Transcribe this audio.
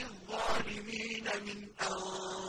للظالمين من أنصار